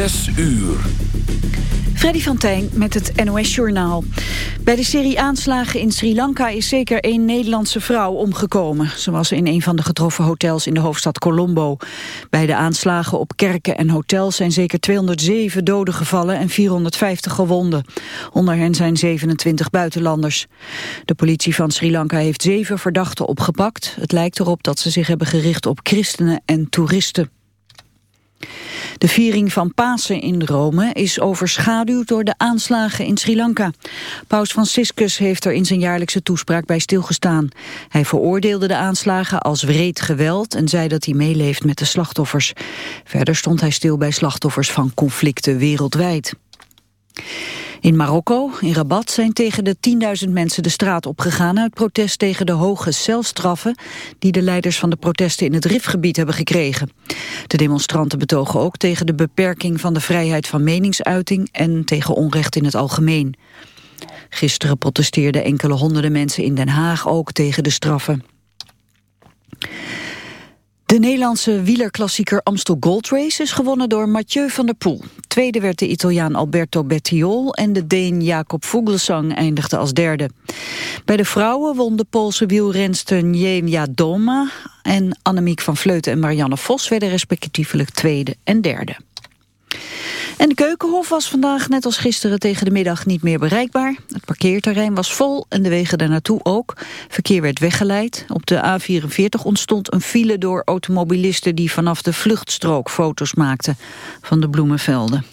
Zes uur. Freddy van Tijn met het NOS-journaal. Bij de serie aanslagen in Sri Lanka is zeker één Nederlandse vrouw omgekomen. Ze was in een van de getroffen hotels in de hoofdstad Colombo. Bij de aanslagen op kerken en hotels zijn zeker 207 doden gevallen en 450 gewonden. Onder hen zijn 27 buitenlanders. De politie van Sri Lanka heeft zeven verdachten opgepakt. Het lijkt erop dat ze zich hebben gericht op christenen en toeristen. De viering van Pasen in Rome is overschaduwd door de aanslagen in Sri Lanka. Paus Franciscus heeft er in zijn jaarlijkse toespraak bij stilgestaan. Hij veroordeelde de aanslagen als wreed geweld en zei dat hij meeleeft met de slachtoffers. Verder stond hij stil bij slachtoffers van conflicten wereldwijd. In Marokko, in Rabat, zijn tegen de 10.000 mensen de straat opgegaan... uit protest tegen de hoge celstraffen... die de leiders van de protesten in het Rifgebied hebben gekregen. De demonstranten betogen ook tegen de beperking van de vrijheid van meningsuiting... en tegen onrecht in het algemeen. Gisteren protesteerden enkele honderden mensen in Den Haag ook tegen de straffen. De Nederlandse wielerklassieker Amstel Gold Race is gewonnen door Mathieu van der Poel. Tweede werd de Italiaan Alberto Bettiol en de Deen Jacob Vogelsang eindigde als derde. Bij de vrouwen won de Poolse wielrenster Njemja Doma en Annemiek van Vleuten en Marianne Vos werden respectievelijk tweede en derde. En de Keukenhof was vandaag net als gisteren tegen de middag niet meer bereikbaar. Het parkeerterrein was vol en de wegen daar naartoe ook. Verkeer werd weggeleid. Op de A44 ontstond een file door automobilisten die vanaf de vluchtstrook foto's maakten van de bloemenvelden.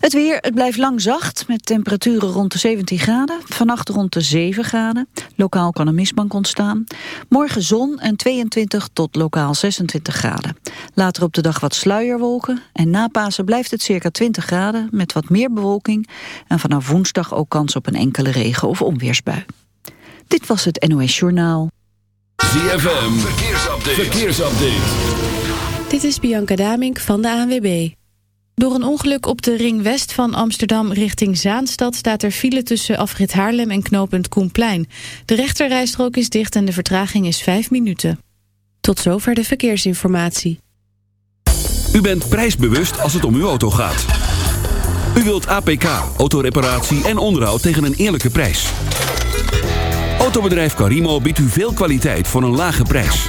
Het weer, het blijft lang zacht met temperaturen rond de 17 graden. Vannacht rond de 7 graden. Lokaal kan een mistbank ontstaan. Morgen zon en 22 tot lokaal 26 graden. Later op de dag wat sluierwolken. En na Pasen blijft het circa 20 graden met wat meer bewolking. En vanaf woensdag ook kans op een enkele regen- of onweersbui. Dit was het NOS Journaal. ZFM, verkeersupdate. verkeersupdate. Dit is Bianca Damink van de ANWB. Door een ongeluk op de ring west van Amsterdam richting Zaanstad... staat er file tussen afrit Haarlem en knooppunt Koenplein. De rechterrijstrook is dicht en de vertraging is 5 minuten. Tot zover de verkeersinformatie. U bent prijsbewust als het om uw auto gaat. U wilt APK, autoreparatie en onderhoud tegen een eerlijke prijs. Autobedrijf Carimo biedt u veel kwaliteit voor een lage prijs.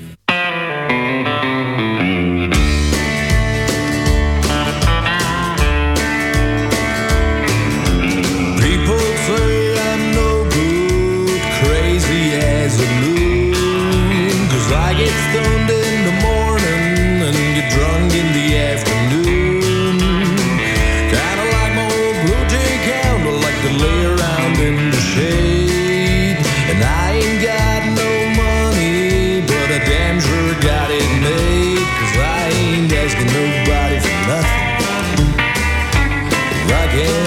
again.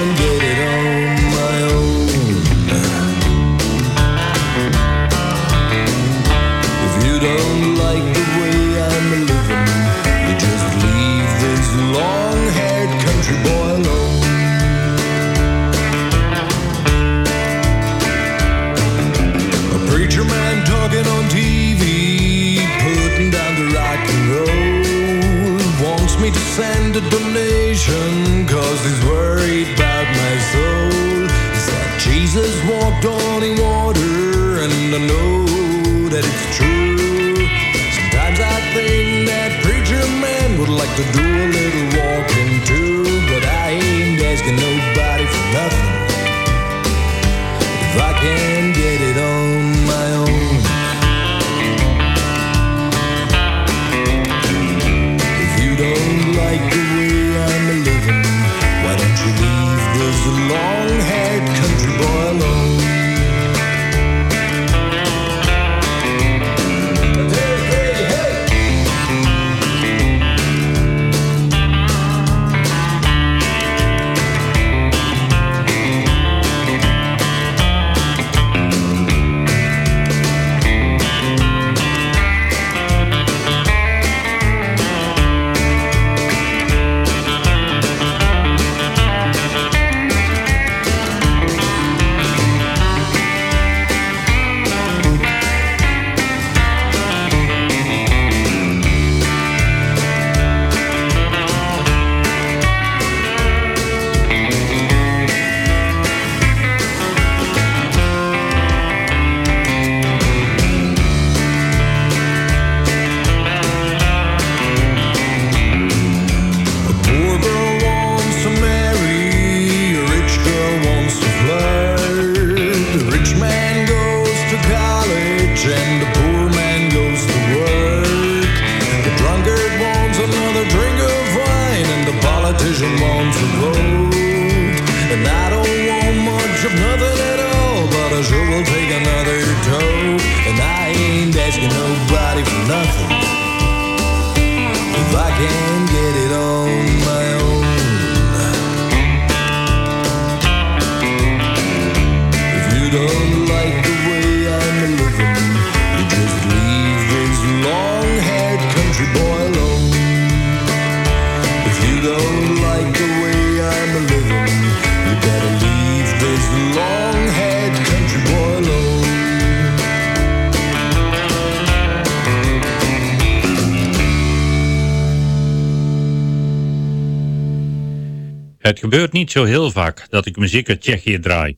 gebeurt niet zo heel vaak dat ik muziek uit Tsjechië draai.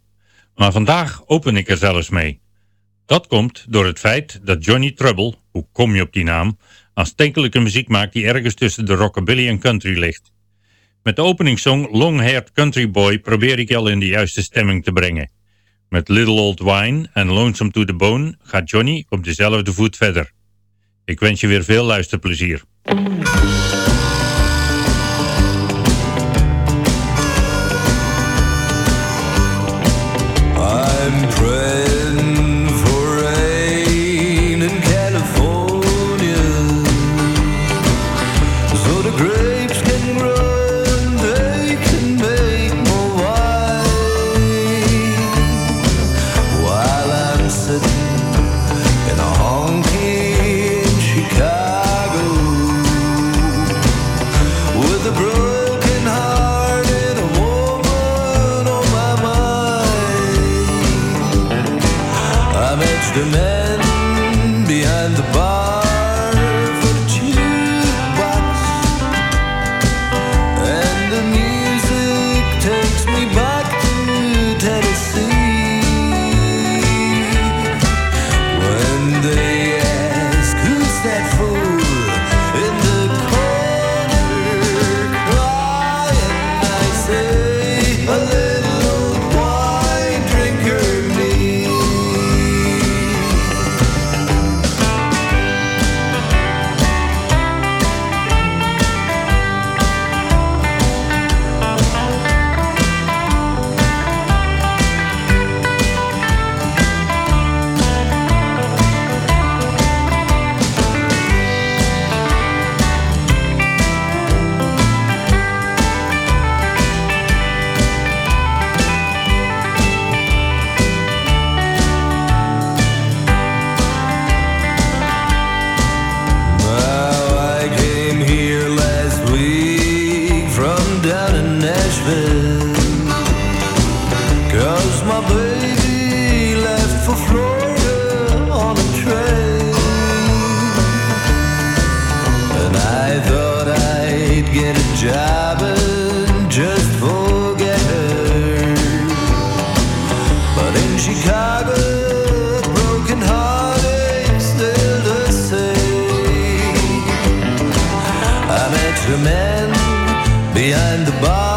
Maar vandaag open ik er zelfs mee. Dat komt door het feit dat Johnny Trouble, hoe kom je op die naam, aanstekelijke muziek maakt die ergens tussen de rockabilly en country ligt. Met de openingssong Long Haired Country Boy probeer ik je al in de juiste stemming te brengen. Met Little Old Wine en Lonesome to the Bone gaat Johnny op dezelfde voet verder. Ik wens je weer veel luisterplezier. men behind the bar.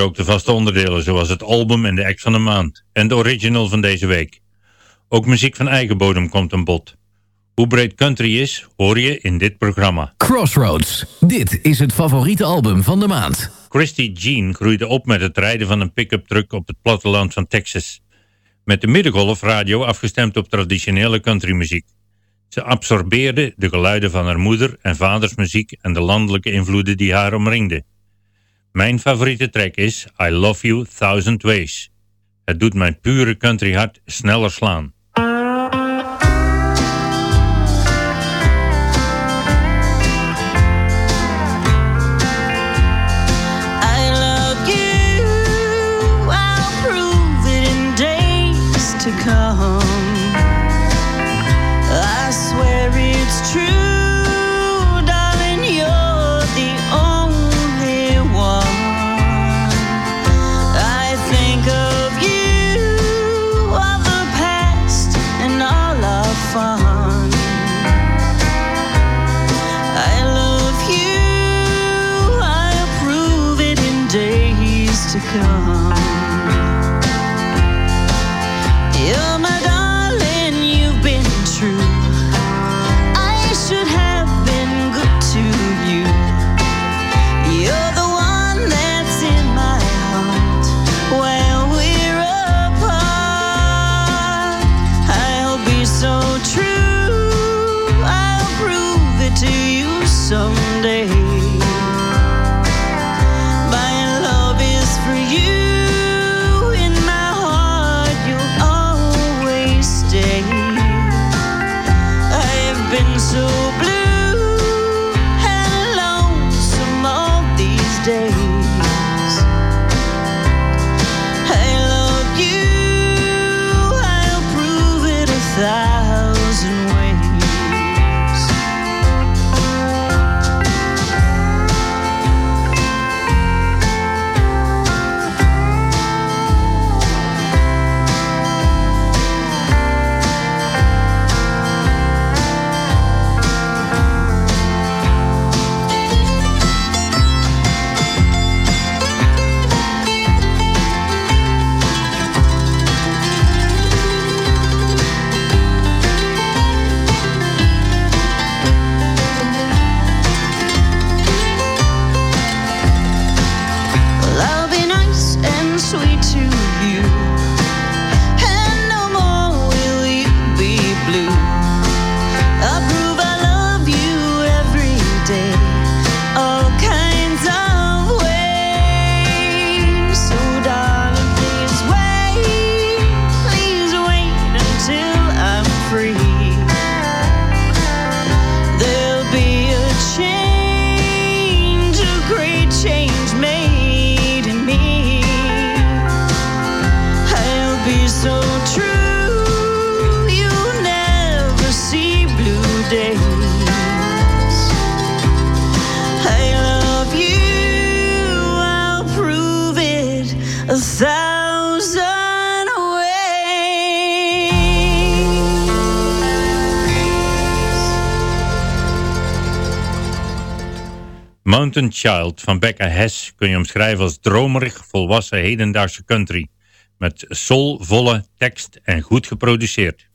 ook de vaste onderdelen zoals het album en de act van de maand en de original van deze week. Ook muziek van eigen bodem komt aan bod. Hoe breed country is, hoor je in dit programma. Crossroads, dit is het favoriete album van de maand. Christy Jean groeide op met het rijden van een pick-up truck op het platteland van Texas. Met de middengolf radio afgestemd op traditionele countrymuziek. Ze absorbeerde de geluiden van haar moeder en vaders muziek en de landelijke invloeden die haar omringden. Mijn favoriete track is I Love You Thousand Ways. Het doet mijn pure country hart sneller slaan. Mountain Child van Becca Hess kun je omschrijven als dromerig volwassen hedendaagse country. Met soulvolle tekst en goed geproduceerd.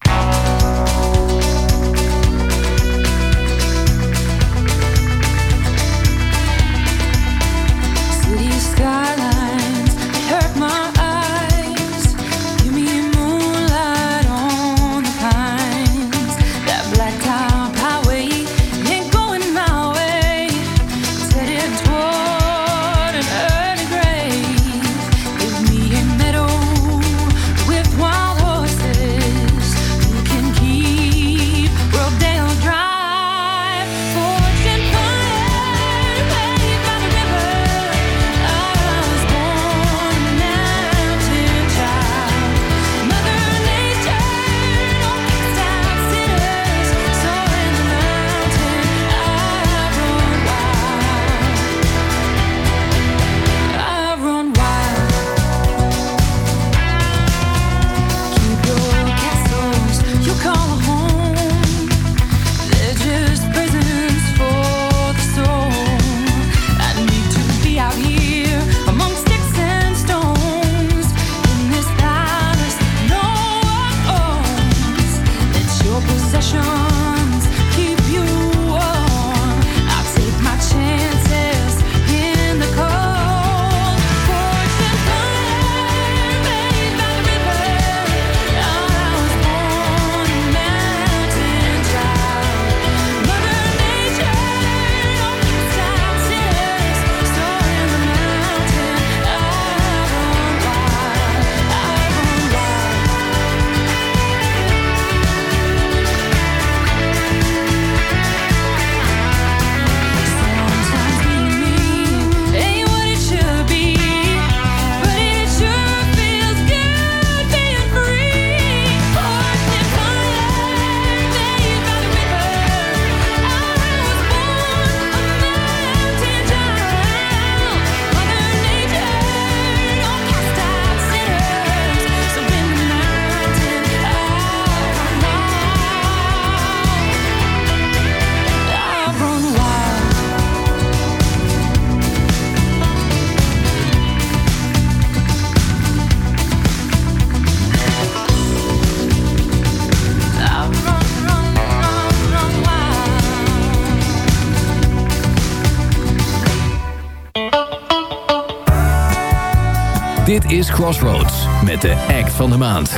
Is Crossroads met de act van de maand.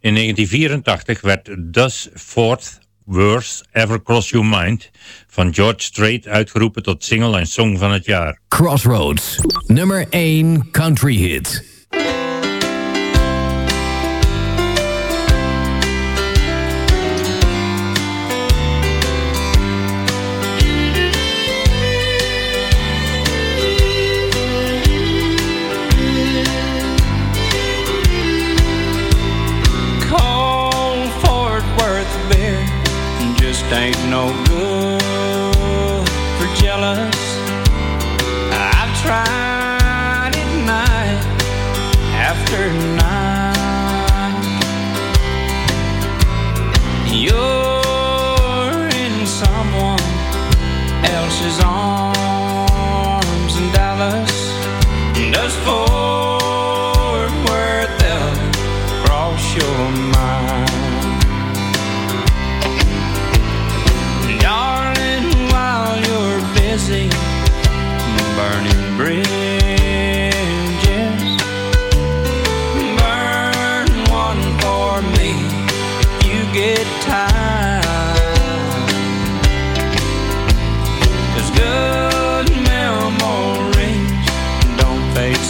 In 1984 werd Thus Fourth Worst Ever Cross Your Mind van George Strait uitgeroepen tot single en song van het jaar. Crossroads, nummer 1 country hit. ain't no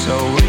so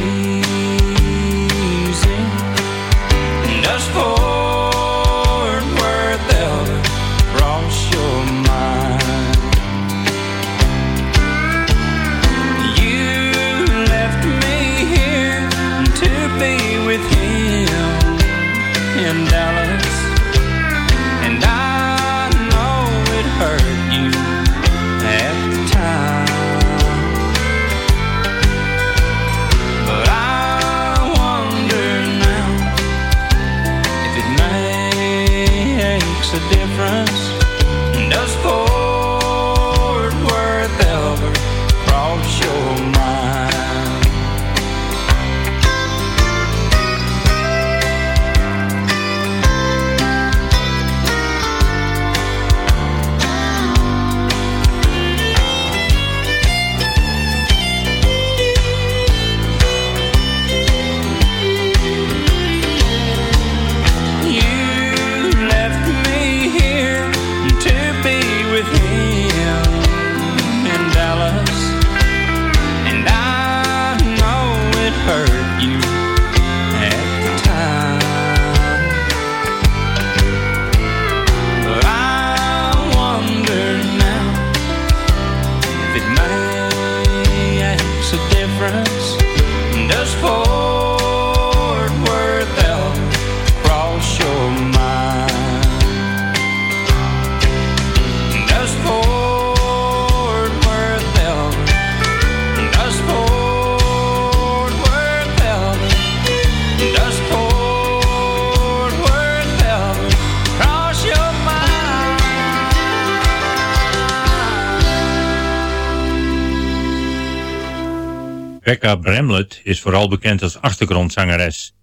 Rebecca Bramlett is vooral bekend als achtergrondzangeres.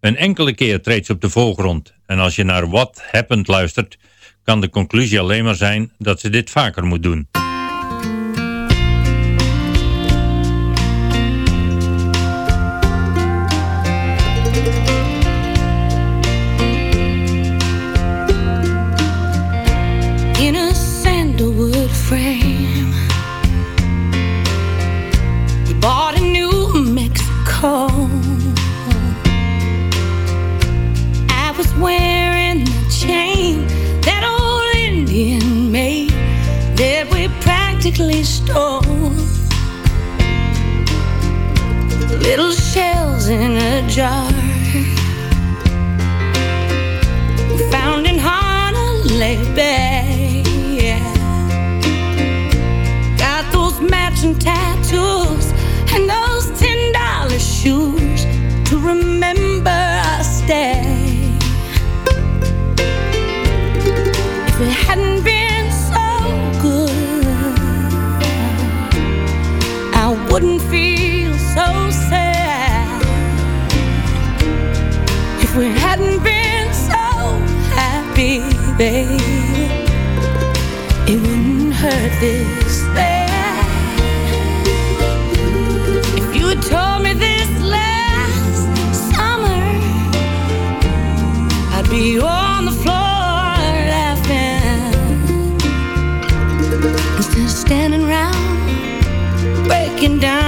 Een enkele keer treedt ze op de voorgrond en als je naar What Happened luistert, kan de conclusie alleen maar zijn dat ze dit vaker moet doen. jar found in Honolulu. Yeah. Got those matching tattoos and those ten dollar shoes to remember our stay. If it hadn't been so good, I wouldn't feel so. been so happy, baby. It wouldn't hurt this bad if you had told me this last summer. I'd be on the floor laughing instead of standing around breaking down.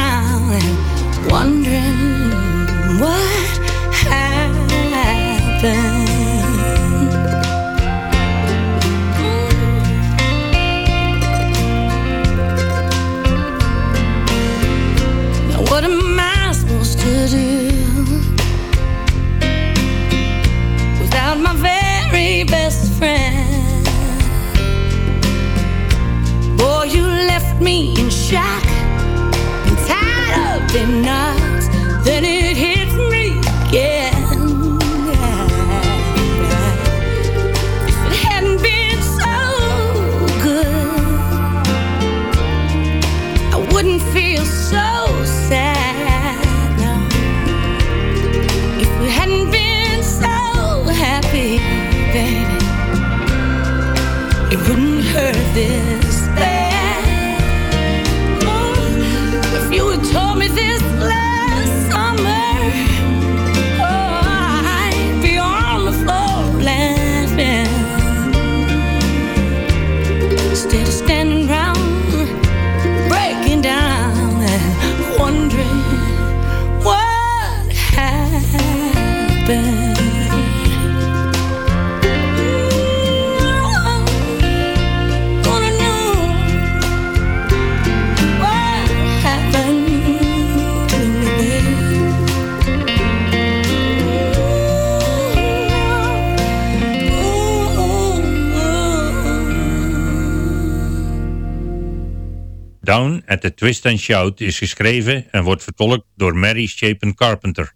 Twist and Shout is geschreven en wordt vertolkt door Mary Chapin Carpenter.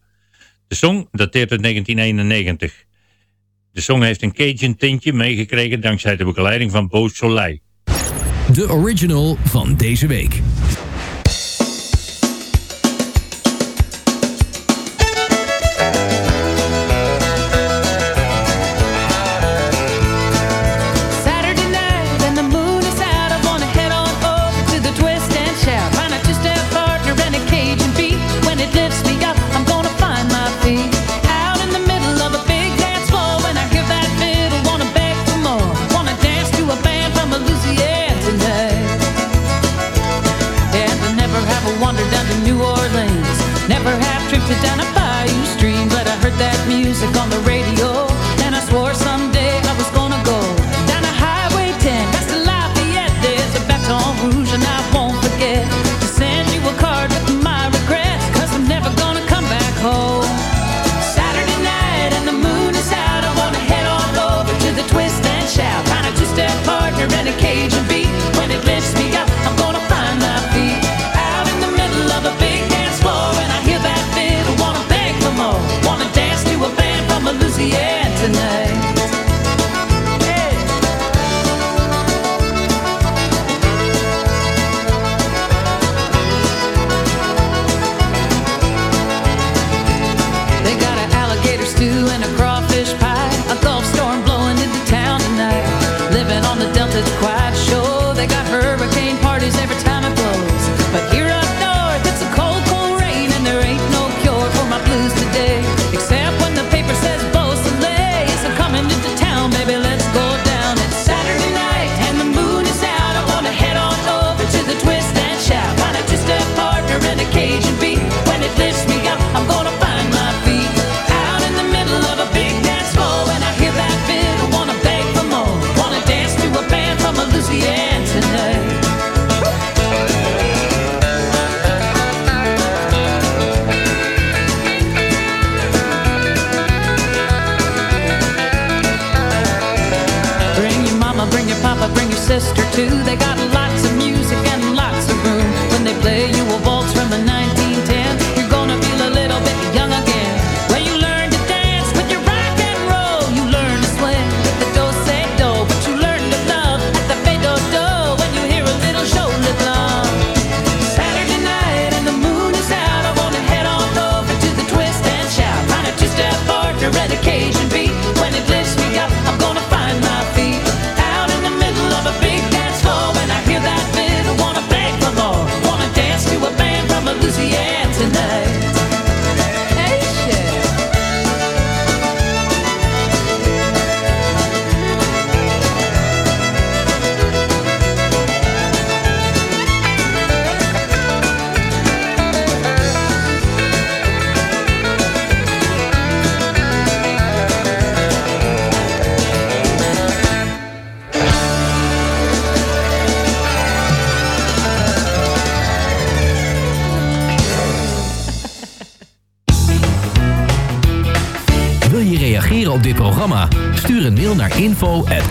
De song dateert uit 1991. De song heeft een Cajun tintje meegekregen dankzij de begeleiding van Bo Soleil. De original van deze week.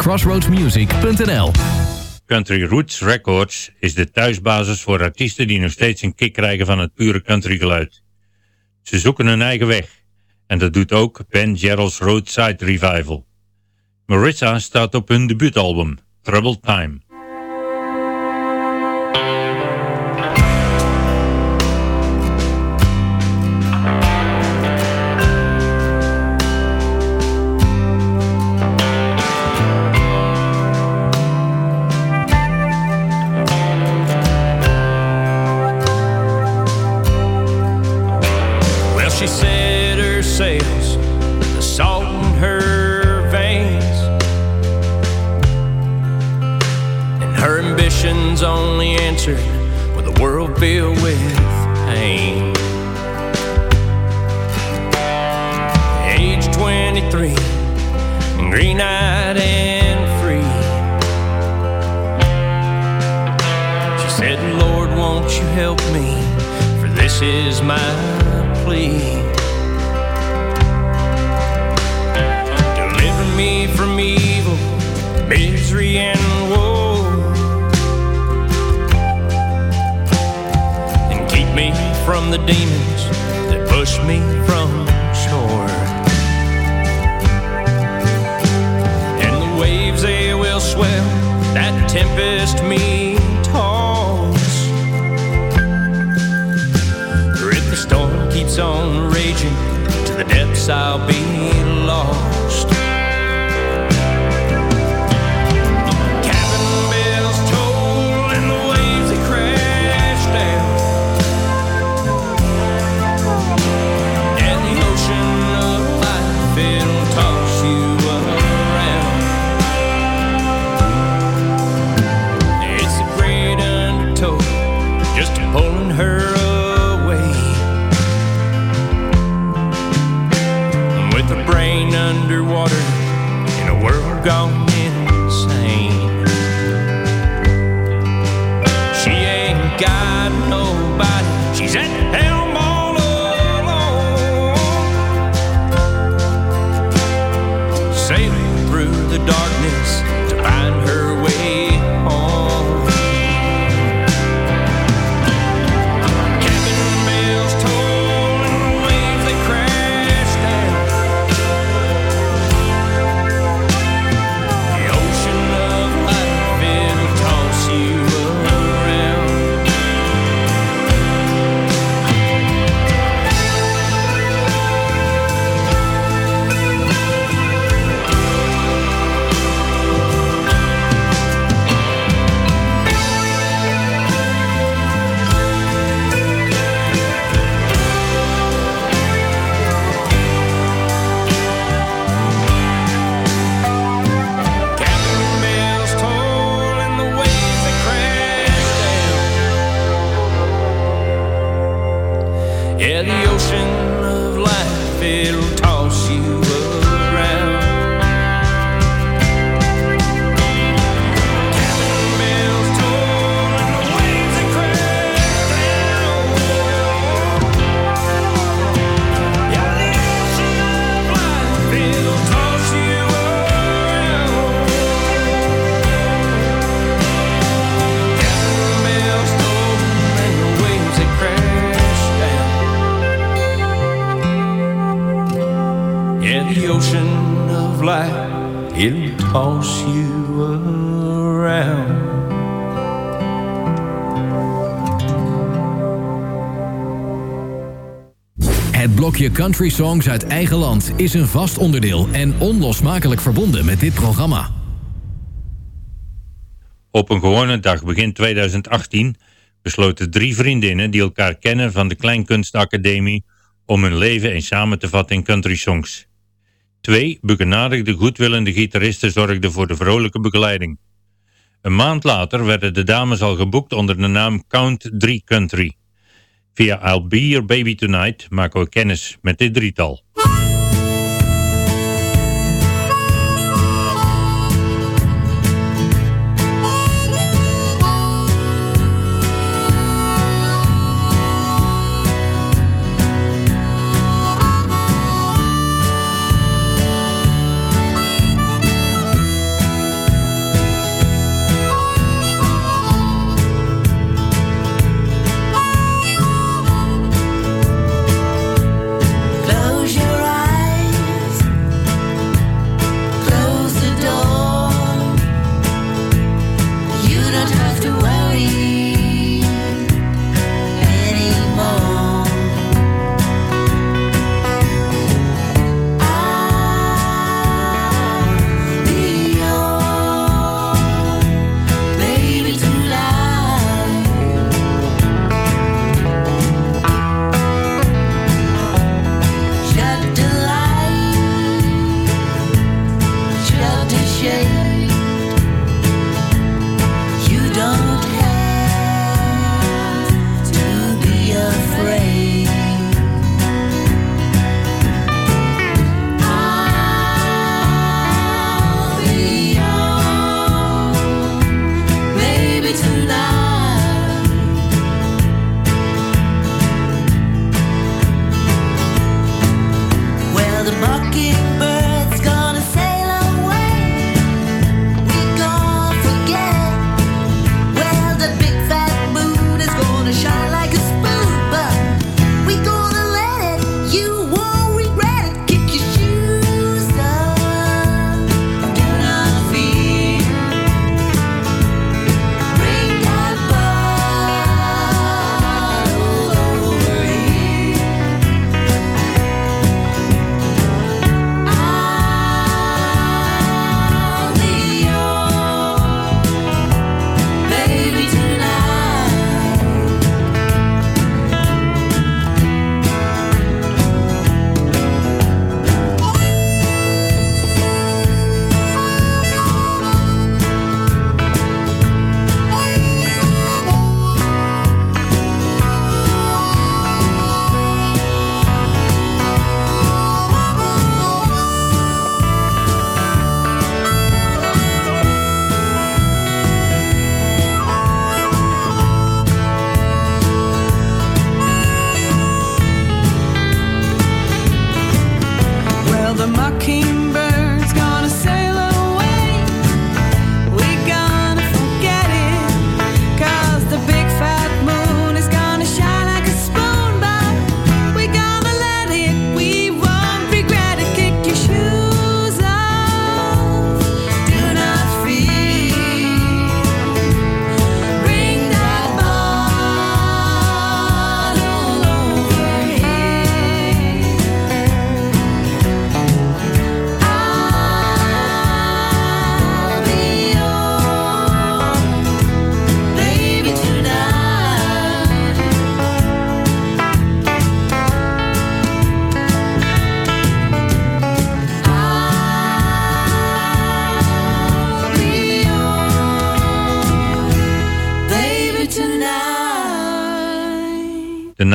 crossroadsmusic.nl Country Roots Records is de thuisbasis voor artiesten die nog steeds een kick krijgen van het pure country geluid. Ze zoeken hun eigen weg. En dat doet ook Ben Gerald's Roadside Revival. Marissa staat op hun debuutalbum, Troubled Time. It'll toss you around. Het blokje Country Songs uit eigen land is een vast onderdeel en onlosmakelijk verbonden met dit programma. Op een gewone dag begin 2018 besloten drie vriendinnen die elkaar kennen van de Kleinkunstacademie om hun leven eens samen te vatten in country songs. Twee begenadigde goedwillende gitaristen zorgden voor de vrolijke begeleiding. Een maand later werden de dames al geboekt onder de naam Count 3 Country. Via I'll Be Your Baby Tonight maken we kennis met dit drietal.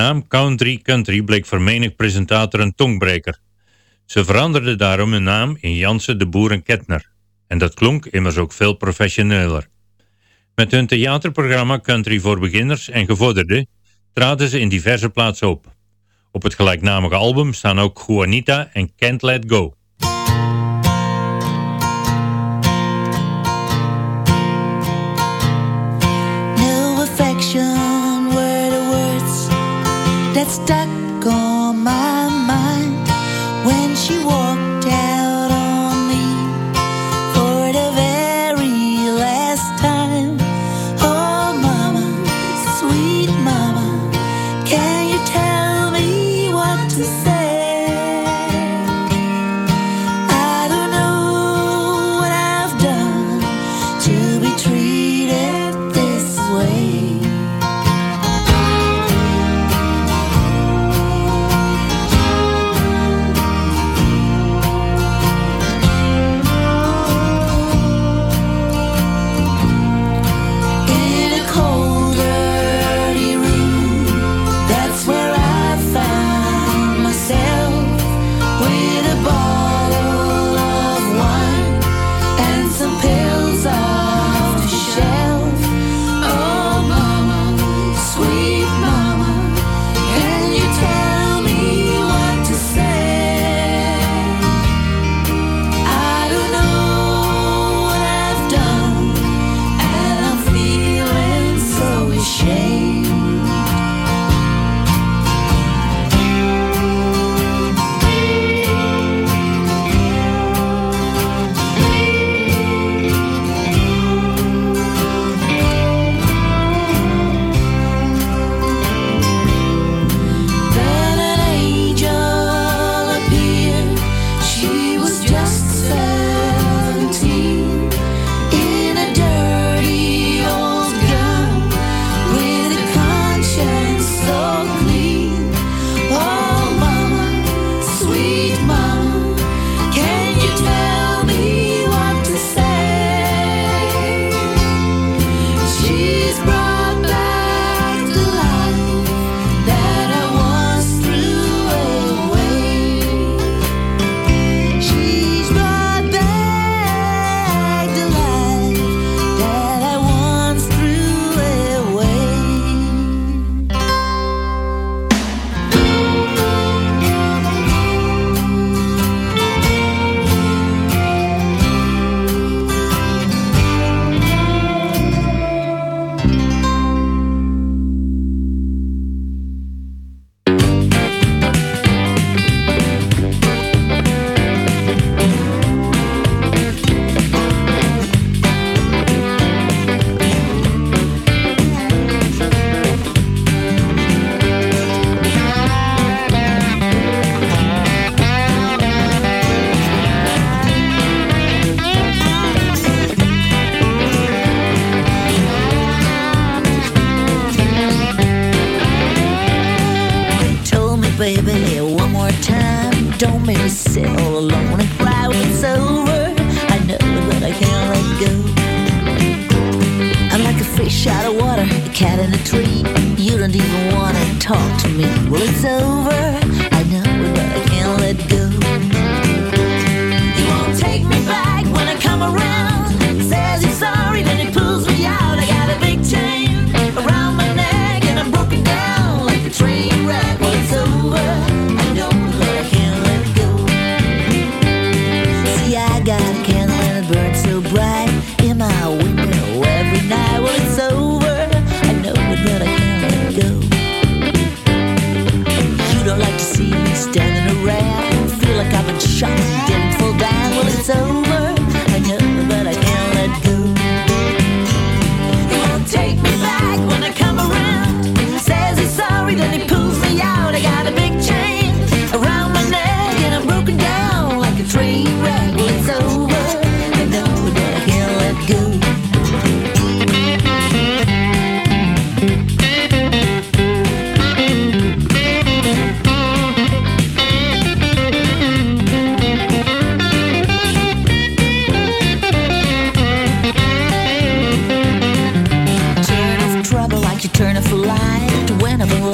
naam Country Country bleek voor menig presentator een tongbreker. Ze veranderden daarom hun naam in Jansen de Boer en Ketner. En dat klonk immers ook veel professioneler. Met hun theaterprogramma Country voor Beginners en Gevorderden traden ze in diverse plaatsen op. Op het gelijknamige album staan ook Juanita en Can't Let Go. stuck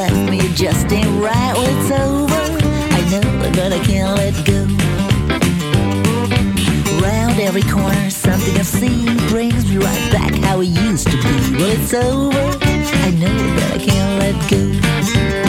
left me just ain't right. Well, it's over. I know, but I can't let go. Round every corner, something I see brings me right back how it used to be. Well, it's over. I know, but I can't let go.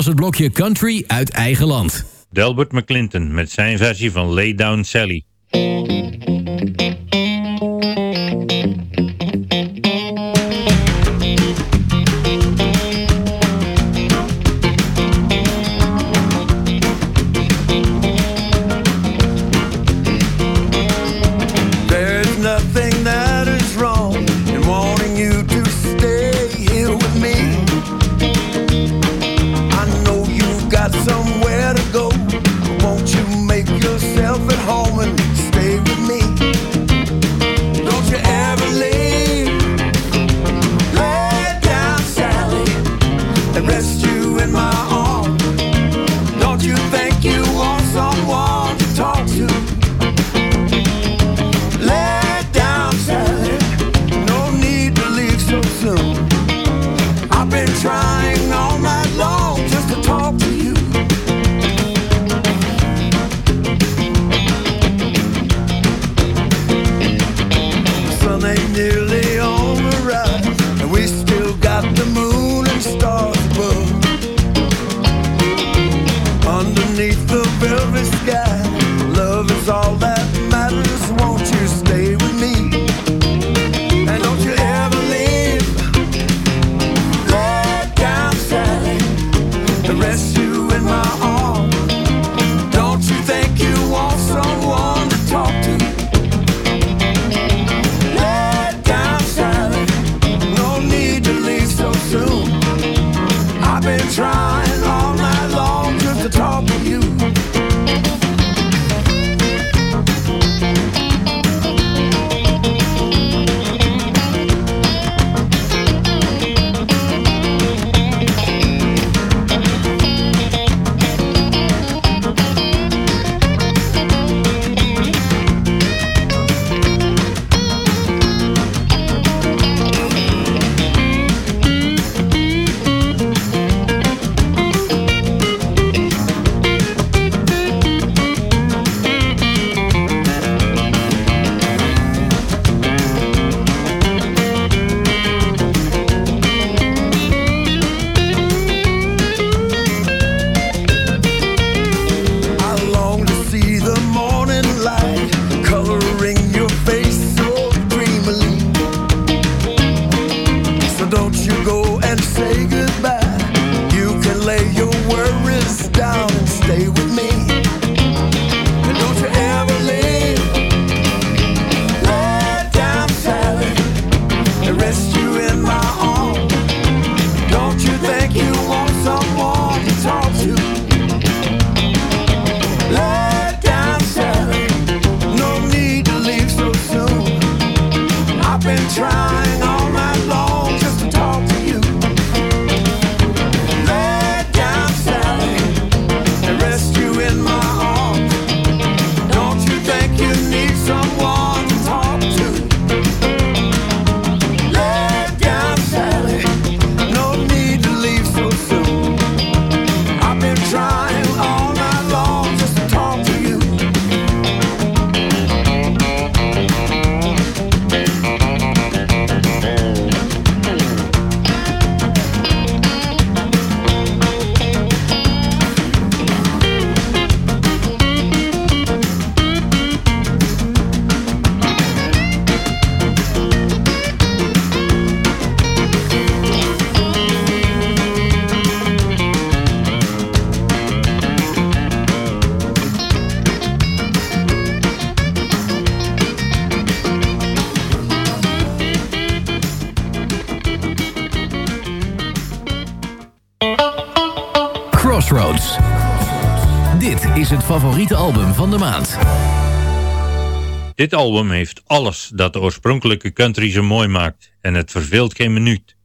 was het blokje country uit eigen land. Delbert McClinton met zijn versie van Lay Down Sally. Dit album heeft alles dat de oorspronkelijke country zo mooi maakt en het verveelt geen minuut.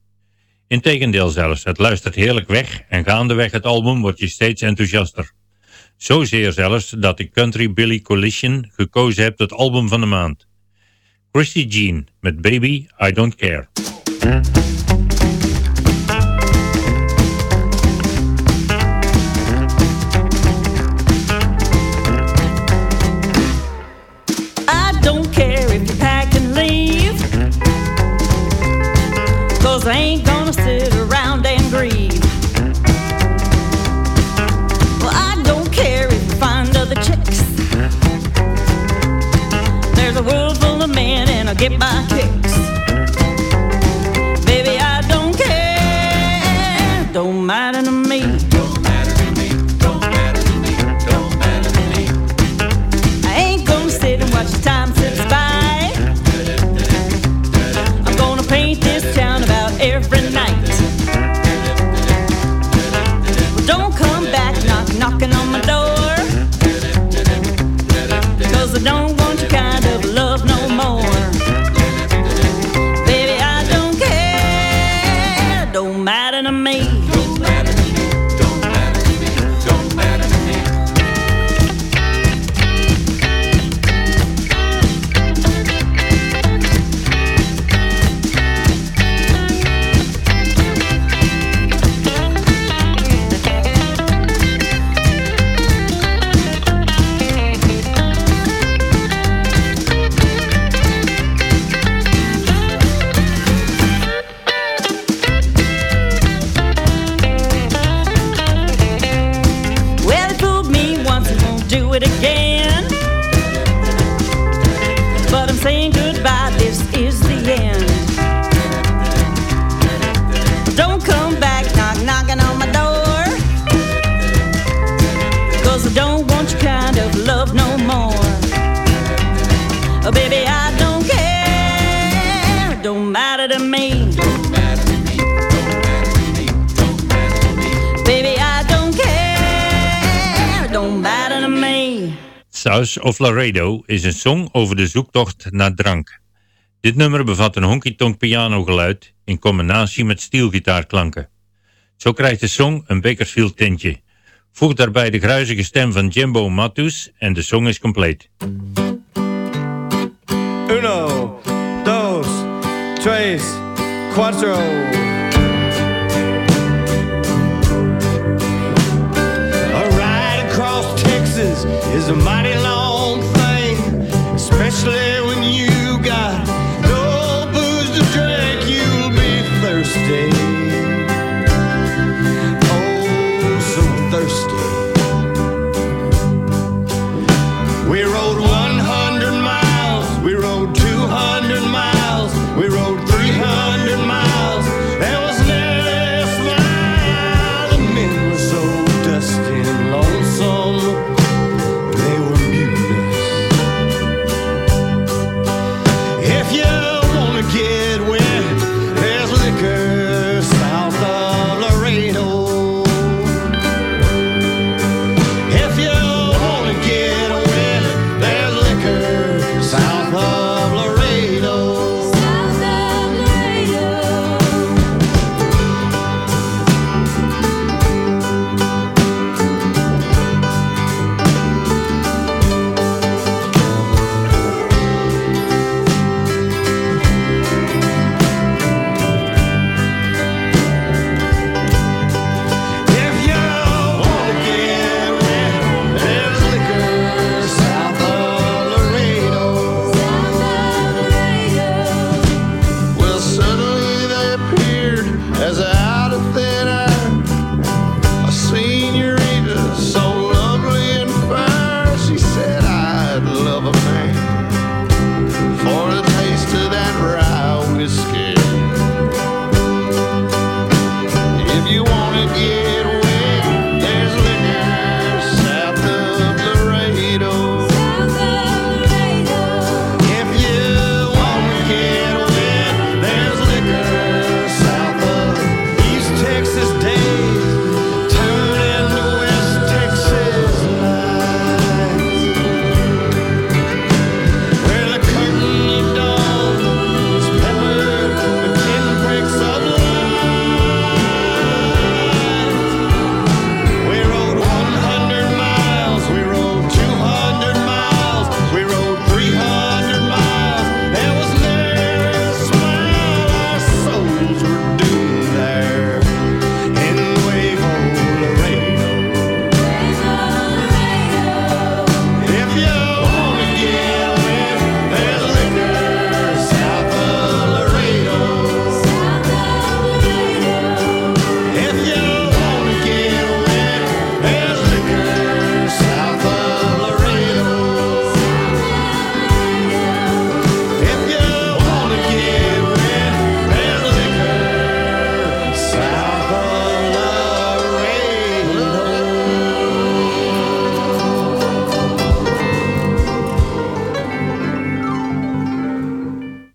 Integendeel zelfs, het luistert heerlijk weg en gaandeweg het album word je steeds enthousiaster. Zozeer zelfs dat ik Country Billy Coalition gekozen heb tot album van de maand. Christy Jean met Baby I Don't Care. And I'll get my kicks. South of Laredo is een song over de zoektocht naar drank. Dit nummer bevat een honky-tonk pianogeluid in combinatie met steelgitaarklanken. Zo krijgt de song een Bakersfield tintje. Voeg daarbij de gruizige stem van Jimbo Matus en de song is compleet. Uno, dos, tres, cuatro. Is a mighty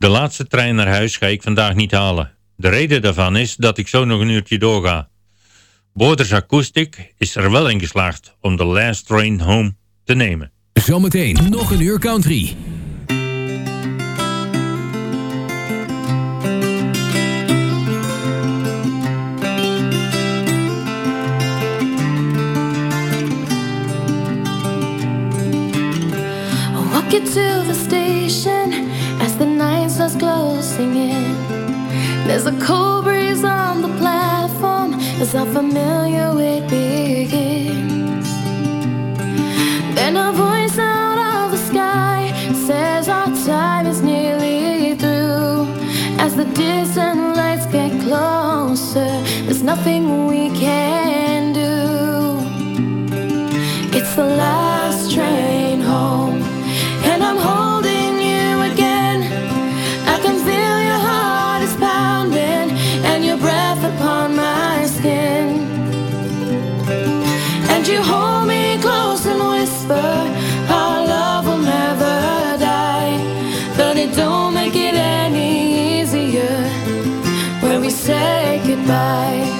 De laatste trein naar huis ga ik vandaag niet halen. De reden daarvan is dat ik zo nog een uurtje doorga. Borders Acoustic is er wel in geslaagd om de last train home te nemen. Zometeen nog een uur country. I walk you to the closing in. There's a cold breeze on the platform as our familiar wait begins. Then a voice out of the sky says our time is nearly through. As the distant lights get closer, there's nothing we can do. It's the last train goodbye.